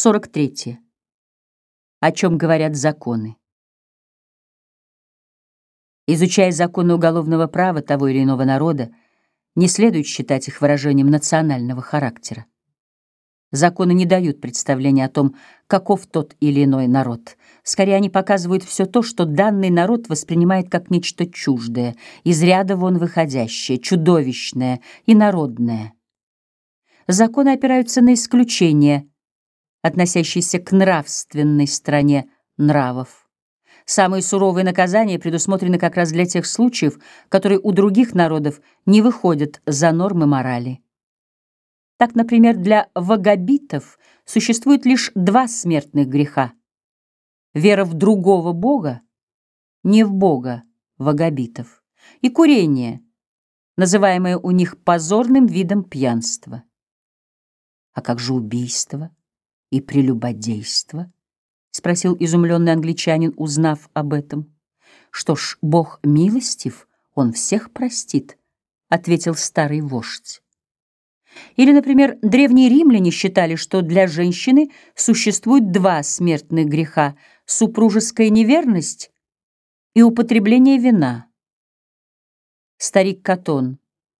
43. О чем говорят законы? Изучая законы уголовного права того или иного народа, не следует считать их выражением национального характера. Законы не дают представления о том, каков тот или иной народ. Скорее, они показывают все то, что данный народ воспринимает как нечто чуждое, из ряда вон выходящее, чудовищное и народное. Законы опираются на исключения, относящиеся к нравственной стороне нравов. Самые суровые наказания предусмотрены как раз для тех случаев, которые у других народов не выходят за нормы морали. Так, например, для вагабитов существует лишь два смертных греха. Вера в другого бога, не в бога вагабитов, и курение, называемое у них позорным видом пьянства. А как же убийство и прелюбодейство? Спросил изумленный англичанин, узнав об этом. Что ж, Бог милостив, Он всех простит, ответил старый вождь. Или, например, древние римляне считали, что для женщины существует два смертных греха — супружеская неверность и употребление вина. Старик Катон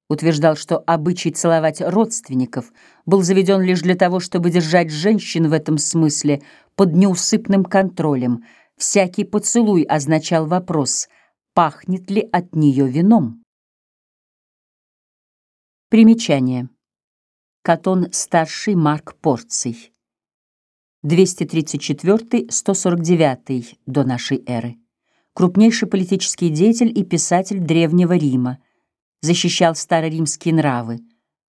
утверждал, что обычай целовать родственников был заведен лишь для того, чтобы держать женщин в этом смысле под неусыпным контролем. Всякий поцелуй означал вопрос, пахнет ли от нее вином. Примечание. Катон старший Марк Порций. 234-149 до нашей эры. Крупнейший политический деятель и писатель Древнего Рима. Защищал староримские нравы,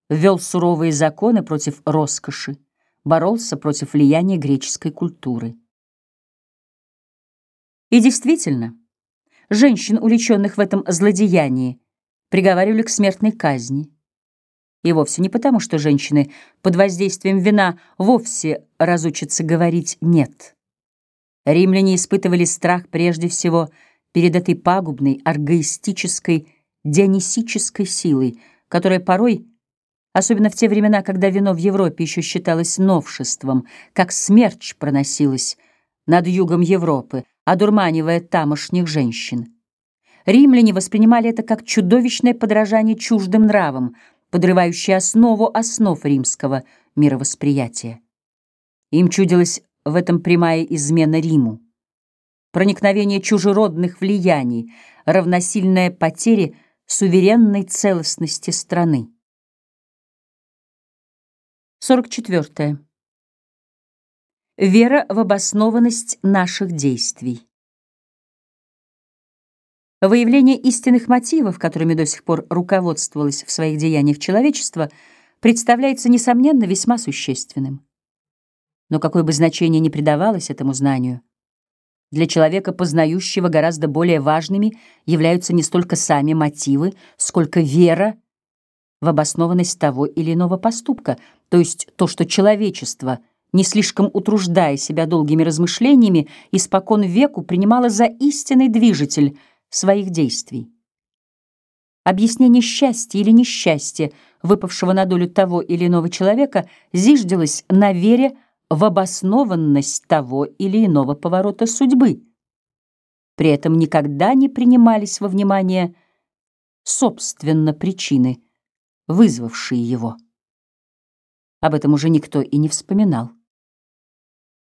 ввел суровые законы против роскоши, боролся против влияния греческой культуры. И действительно, женщин, увлеченных в этом злодеянии, приговаривали к смертной казни. И вовсе не потому, что женщины под воздействием вина вовсе разучатся говорить «нет». Римляне испытывали страх прежде всего перед этой пагубной, аргоистической, дионисической силой, которая порой, особенно в те времена, когда вино в Европе еще считалось новшеством, как смерч проносилось над югом Европы, одурманивая тамошних женщин. Римляне воспринимали это как чудовищное подражание чуждым нравам — подрывающий основу основ римского мировосприятия. Им чудилась в этом прямая измена Риму. Проникновение чужеродных влияний, равносильное потере суверенной целостности страны. 44. Вера в обоснованность наших действий. Выявление истинных мотивов, которыми до сих пор руководствовалось в своих деяниях человечество, представляется, несомненно, весьма существенным. Но какое бы значение ни придавалось этому знанию, для человека, познающего гораздо более важными, являются не столько сами мотивы, сколько вера в обоснованность того или иного поступка, то есть то, что человечество, не слишком утруждая себя долгими размышлениями, испокон веку принимало за истинный движитель — своих действий. Объяснение счастья или несчастья, выпавшего на долю того или иного человека, зиждилось на вере в обоснованность того или иного поворота судьбы. При этом никогда не принимались во внимание собственно причины, вызвавшие его. Об этом уже никто и не вспоминал.